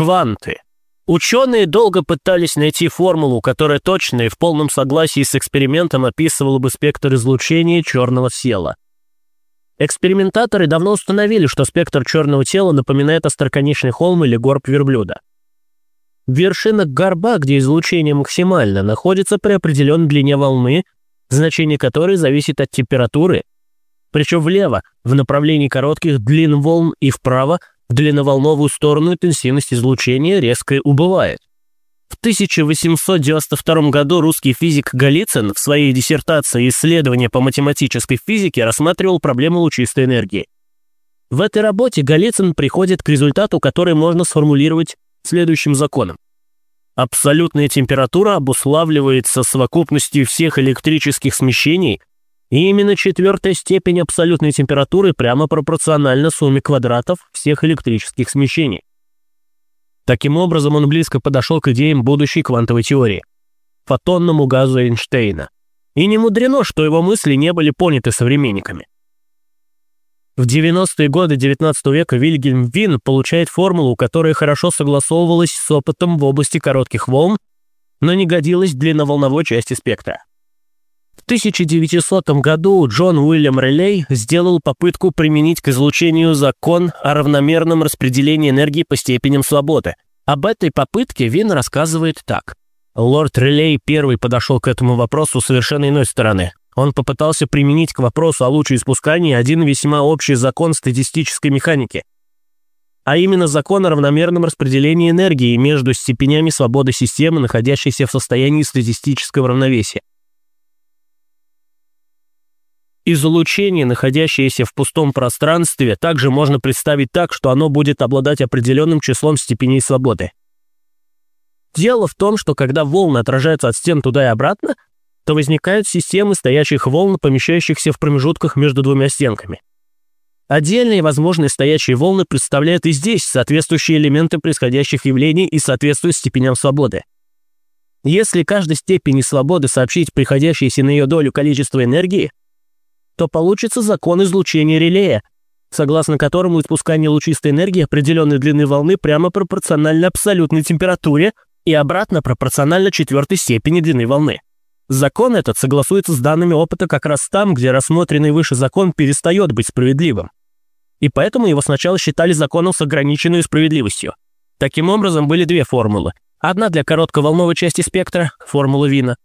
Кванты. Ученые долго пытались найти формулу, которая точно и в полном согласии с экспериментом описывала бы спектр излучения черного тела. Экспериментаторы давно установили, что спектр черного тела напоминает остроконечный холм или горб верблюда. Вершина горба, где излучение максимально, находится при определенной длине волны, значение которой зависит от температуры, причем влево, в направлении коротких длин волн и вправо, в длинноволновую сторону интенсивность излучения резко убывает. В 1892 году русский физик Голицын в своей диссертации «Исследования по математической физике» рассматривал проблему лучистой энергии. В этой работе Голицын приходит к результату, который можно сформулировать следующим законом. Абсолютная температура обуславливается совокупностью всех электрических смещений, и именно четвертая степень абсолютной температуры прямо пропорциональна сумме квадратов всех электрических смещений. Таким образом, он близко подошел к идеям будущей квантовой теории, фотонному газу Эйнштейна. И не мудрено, что его мысли не были поняты современниками. В 90-е годы XIX века Вильгельм Вин получает формулу, которая хорошо согласовывалась с опытом в области коротких волн, но не годилась длинноволновой части спектра. В 1900 году Джон Уильям Релей сделал попытку применить к излучению закон о равномерном распределении энергии по степеням свободы. Об этой попытке Вин рассказывает так. Лорд Релей первый подошел к этому вопросу совершенно иной стороны. Он попытался применить к вопросу о лучеиспускании один весьма общий закон статистической механики, а именно закон о равномерном распределении энергии между степенями свободы системы, находящейся в состоянии статистического равновесия. Излучение, находящееся в пустом пространстве, также можно представить так, что оно будет обладать определенным числом степеней свободы. Дело в том, что когда волны отражаются от стен туда и обратно, то возникают системы стоячих волн, помещающихся в промежутках между двумя стенками. Отдельные возможные стоячие волны представляют и здесь соответствующие элементы происходящих явлений и соответствуют степеням свободы. Если каждой степени свободы сообщить приходящееся на ее долю количество энергии, то получится закон излучения релея, согласно которому испускание лучистой энергии определенной длины волны прямо пропорционально абсолютной температуре и обратно пропорционально четвертой степени длины волны. Закон этот согласуется с данными опыта как раз там, где рассмотренный выше закон перестает быть справедливым. И поэтому его сначала считали законом с ограниченной справедливостью. Таким образом, были две формулы. Одна для коротковолновой части спектра, формула Вина,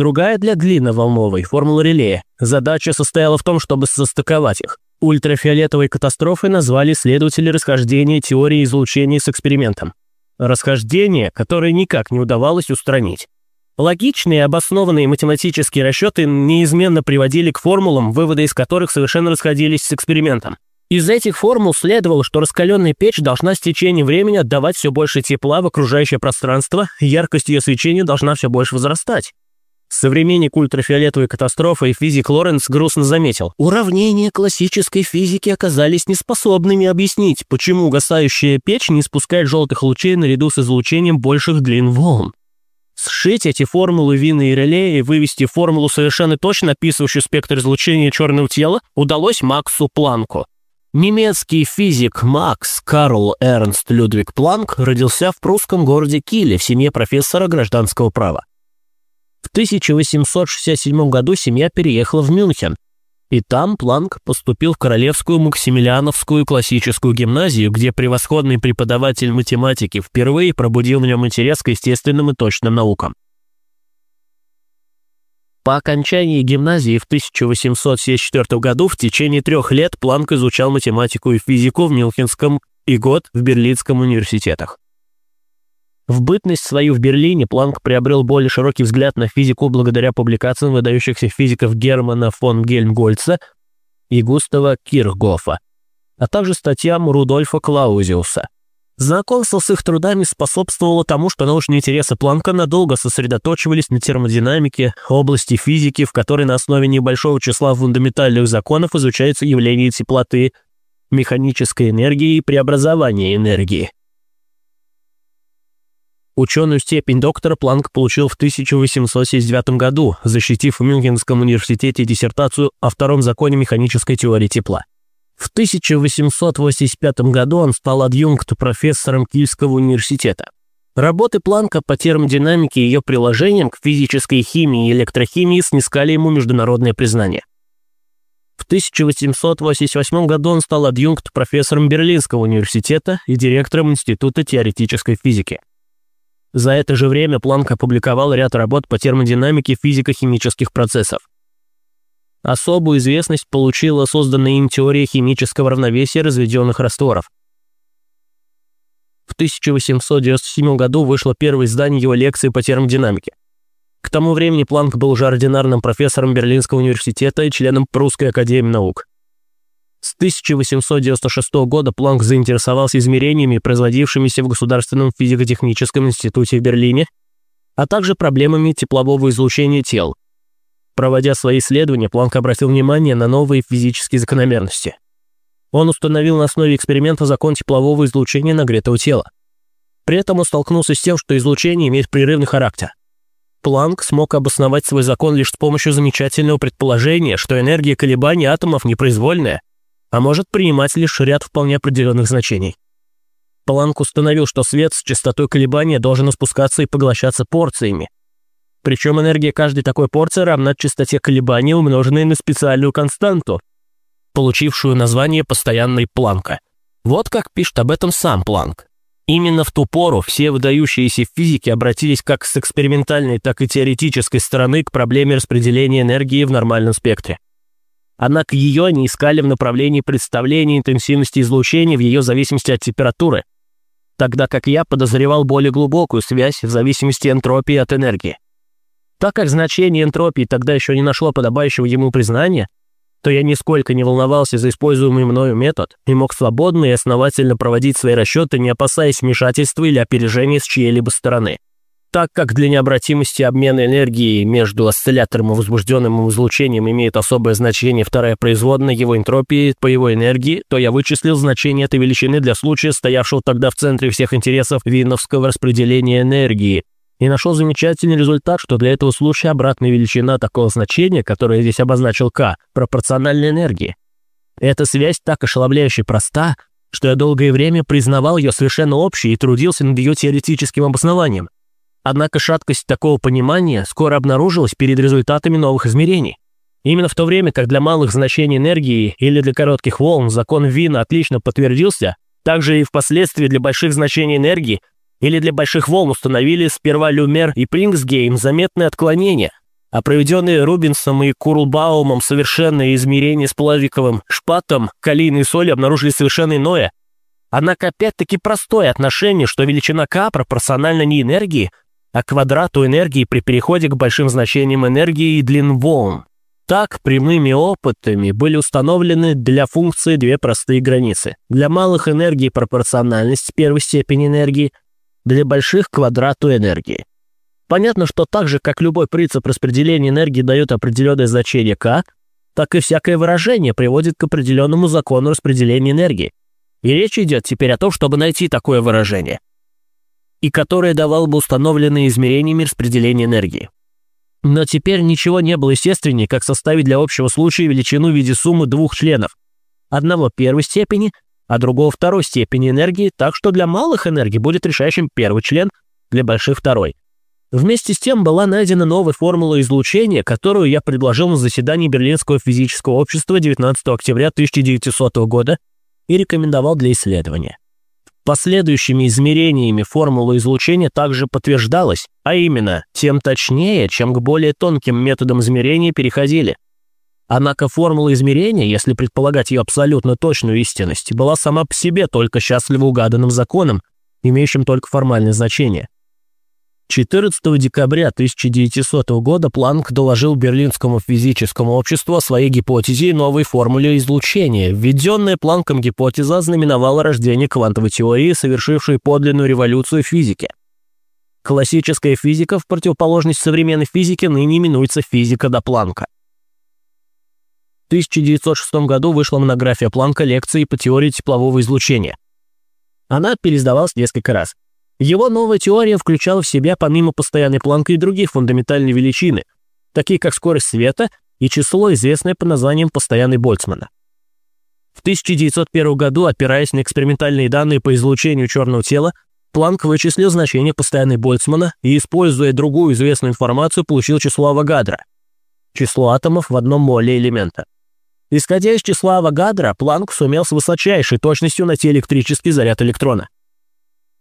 другая для длинноволновой, формула релея. Задача состояла в том, чтобы состыковать их. Ультрафиолетовой катастрофой назвали исследователи расхождения теории излучения с экспериментом. Расхождение, которое никак не удавалось устранить. Логичные обоснованные математические расчеты неизменно приводили к формулам, выводы из которых совершенно расходились с экспериментом. Из этих формул следовало, что раскаленная печь должна с течением времени отдавать все больше тепла в окружающее пространство, яркость ее свечения должна все больше возрастать. Современник ультрафиолетовой катастрофы и физик Лоренц грустно заметил, уравнения классической физики оказались неспособными объяснить, почему угасающая печь не испускает желтых лучей наряду с излучением больших длин волн. Сшить эти формулы Вина и Реле и вывести формулу, совершенно точно описывающую спектр излучения черного тела, удалось Максу Планку. Немецкий физик Макс Карл Эрнст Людвиг Планк родился в прусском городе Киле в семье профессора гражданского права. В 1867 году семья переехала в Мюнхен, и там Планк поступил в Королевскую Максимилиановскую классическую гимназию, где превосходный преподаватель математики впервые пробудил в нем интерес к естественным и точным наукам. По окончании гимназии в 1874 году в течение трех лет Планк изучал математику и физику в Мюнхенском и год в Берлинском университетах. В бытность свою в Берлине Планк приобрел более широкий взгляд на физику благодаря публикациям выдающихся физиков Германа фон Гельмгольца и Густава Кирхгофа, а также статьям Рудольфа Клаузиуса. Знакомство с их трудами способствовало тому, что научные интересы Планка надолго сосредоточивались на термодинамике, области физики, в которой на основе небольшого числа фундаментальных законов изучаются явления теплоты, механической энергии и преобразования энергии. Ученую степень доктора Планк получил в 1879 году, защитив в Мюнхенском университете диссертацию о втором законе механической теории тепла. В 1885 году он стал адъюнкт профессором Кильского университета. Работы Планка по термодинамике и ее приложениям к физической химии и электрохимии снискали ему международное признание. В 1888 году он стал адъюнкт профессором Берлинского университета и директором Института теоретической физики. За это же время Планк опубликовал ряд работ по термодинамике физико-химических процессов. Особую известность получила созданная им теория химического равновесия разведенных растворов. В 1897 году вышло первое издание его лекции по термодинамике. К тому времени Планк был уже ординарным профессором Берлинского университета и членом Прусской академии наук. С 1896 года Планк заинтересовался измерениями, производившимися в Государственном физико-техническом институте в Берлине, а также проблемами теплового излучения тел, Проводя свои исследования, Планк обратил внимание на новые физические закономерности. Он установил на основе эксперимента закон теплового излучения нагретого тела. При этом он столкнулся с тем, что излучение имеет прерывный характер. Планк смог обосновать свой закон лишь с помощью замечательного предположения, что энергия колебаний атомов непроизвольная, а может принимать лишь ряд вполне определенных значений. Планк установил, что свет с частотой колебания должен спускаться и поглощаться порциями, причем энергия каждой такой порции равна частоте колебаний, умноженной на специальную константу, получившую название постоянной Планка. Вот как пишет об этом сам Планк. Именно в ту пору все выдающиеся физики обратились как с экспериментальной, так и теоретической стороны к проблеме распределения энергии в нормальном спектре. Однако ее они искали в направлении представления интенсивности излучения в ее зависимости от температуры, тогда как я подозревал более глубокую связь в зависимости энтропии от энергии. Так как значение энтропии тогда еще не нашло подобающего ему признания, то я нисколько не волновался за используемый мною метод и мог свободно и основательно проводить свои расчеты, не опасаясь вмешательства или опережения с чьей-либо стороны. Так как для необратимости обмена энергии между осциллятором и возбужденным излучением имеет особое значение вторая производная его энтропии по его энергии, то я вычислил значение этой величины для случая, стоявшего тогда в центре всех интересов виновского распределения энергии, и нашел замечательный результат, что для этого случая обратная величина такого значения, которое здесь обозначил К, пропорциональна энергии. Эта связь так ошеломляюще проста, что я долгое время признавал ее совершенно общей и трудился над ее теоретическим обоснованием. Однако шаткость такого понимания скоро обнаружилась перед результатами новых измерений. Именно в то время, как для малых значений энергии или для коротких волн закон Вина отлично подтвердился, также и впоследствии для больших значений энергии или для больших волн установили сперва Люмер и Прингсгейм заметные отклонения, а проведенные Рубинсом и Курлбаумом совершенные измерения с плавиковым шпатом калийной соли обнаружили совершенно иное. Однако опять-таки простое отношение, что величина К пропорциональна не энергии, а квадрату энергии при переходе к большим значениям энергии и длин волн. Так, прямыми опытами были установлены для функции две простые границы. Для малых энергий пропорциональность первой степени энергии – для больших квадрату энергии. Понятно, что так же, как любой принцип распределения энергии дает определенное значение k, так и всякое выражение приводит к определенному закону распределения энергии. И речь идет теперь о том, чтобы найти такое выражение, и которое давало бы установленные измерениями распределения энергии. Но теперь ничего не было естественнее, как составить для общего случая величину в виде суммы двух членов, одного первой степени а другого второй степени энергии, так что для малых энергий будет решающим первый член, для больших второй. Вместе с тем была найдена новая формула излучения, которую я предложил на заседании Берлинского физического общества 19 октября 1900 года и рекомендовал для исследования. Последующими измерениями формула излучения также подтверждалась, а именно, тем точнее, чем к более тонким методам измерения переходили – Однако формула измерения, если предполагать ее абсолютно точную истинность, была сама по себе только счастливо угаданным законом, имеющим только формальное значение. 14 декабря 1900 года Планк доложил Берлинскому физическому обществу о своей гипотезе и новой формуле излучения. Введенная Планком гипотеза знаменовала рождение квантовой теории, совершившей подлинную революцию физики. Классическая физика, в противоположность современной физике, ныне именуется физика до Планка. 1906 году вышла монография Планка лекции по теории теплового излучения. Она переиздавалась несколько раз. Его новая теория включала в себя помимо постоянной Планка и других фундаментальные величины, такие как скорость света и число, известное по названиям постоянной Больцмана. В 1901 году, опираясь на экспериментальные данные по излучению черного тела, Планк вычислил значение постоянной Больцмана и, используя другую известную информацию, получил число Авогадро – число атомов в одном моле элемента. Исходя из числа Авогадро, Планк сумел с высочайшей точностью найти электрический заряд электрона.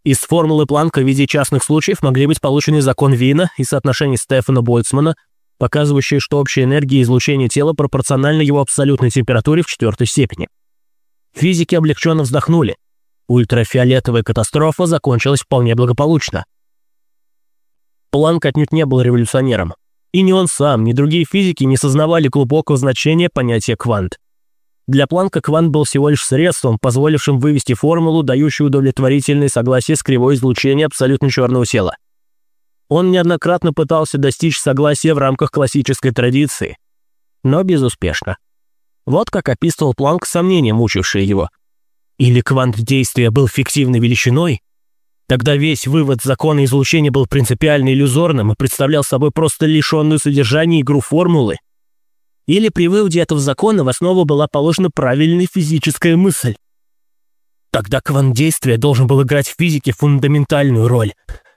Из формулы Планка в виде частных случаев могли быть получены закон Вина и соотношение Стефана Больцмана, показывающие, что общая энергия излучения тела пропорциональна его абсолютной температуре в четвертой степени. Физики облегченно вздохнули. Ультрафиолетовая катастрофа закончилась вполне благополучно. Планк отнюдь не был революционером. И ни он сам, ни другие физики не сознавали глубокого значения понятия квант. Для Планка квант был всего лишь средством, позволившим вывести формулу, дающую удовлетворительное согласие с кривой излучения абсолютно черного тела. Он неоднократно пытался достичь согласия в рамках классической традиции, но безуспешно. Вот как описывал Планк сомнения, мучившие его. Или квант действия был фиктивной величиной, Тогда весь вывод закона излучения был принципиально иллюзорным и представлял собой просто лишенную содержания игру формулы. Или при выводе этого закона в основу была положена правильная физическая мысль. Тогда квант действия должен был играть в физике фундаментальную роль.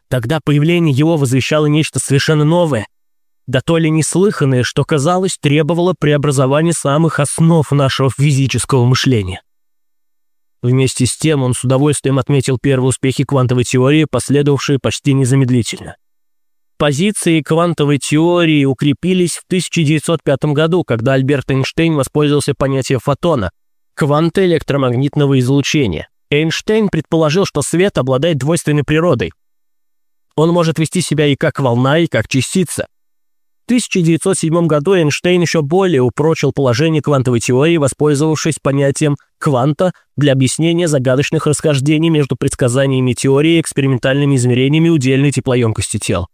Тогда появление его возвещало нечто совершенно новое, да то ли неслыханное, что, казалось, требовало преобразования самых основ нашего физического мышления. Вместе с тем он с удовольствием отметил первые успехи квантовой теории, последовавшие почти незамедлительно. Позиции квантовой теории укрепились в 1905 году, когда Альберт Эйнштейн воспользовался понятием фотона – кванта электромагнитного излучения. Эйнштейн предположил, что свет обладает двойственной природой. Он может вести себя и как волна, и как частица. В 1907 году Эйнштейн еще более упрочил положение квантовой теории, воспользовавшись понятием кванта для объяснения загадочных расхождений между предсказаниями теории и экспериментальными измерениями удельной теплоемкости тел.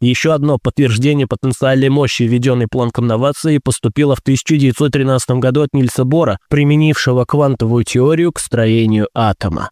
Еще одно подтверждение потенциальной мощи, введенной Планком новации, поступило в 1913 году от Нильса Бора, применившего квантовую теорию к строению атома.